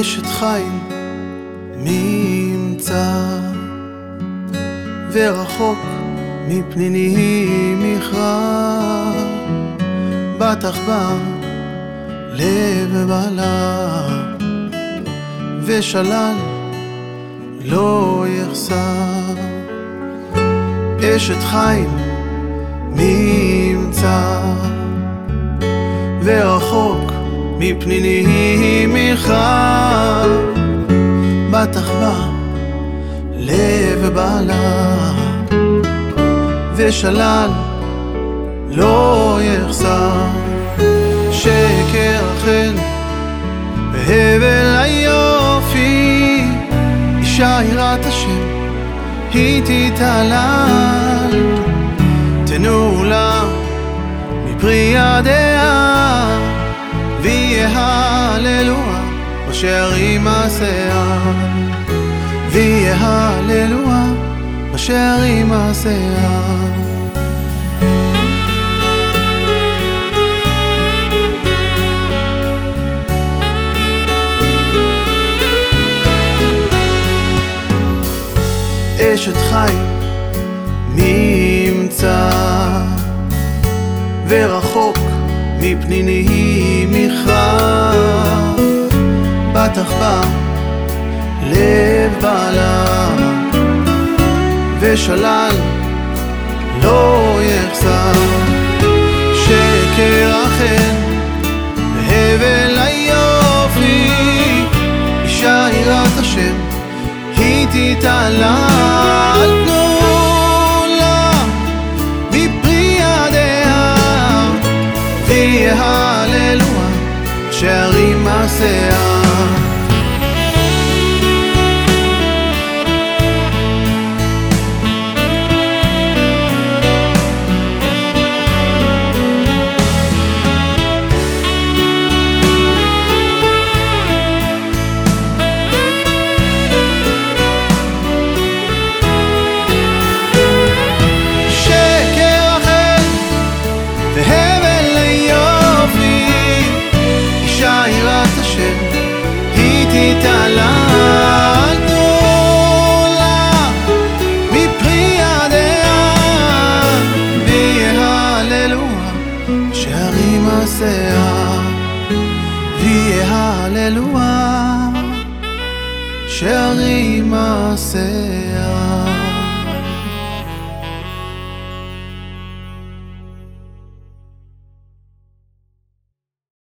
אשת חיל מי ימצא ורחוק מפניני מכרע. בטח בא לב בעלה ושלל לא יחסר. אשת חיל מי ימצא ורחוק מפניני מכרע בטח בא לב בעלה ושלל לא יחסר. שקר אכן בהבל היופי. אישה יראת השם היא תתעלל. תנו לה מפרי ידיה ויהיה הללויה בשערים מעשיה. ויהיה הללויה בשערים מעשיה. אשת חי מי ימצא ורחוק מפניני מכרע בטח בא לב בעלה ושלל לא ויהללוה שערים מעשיה מעשיה ויהללוה שערים מעשיה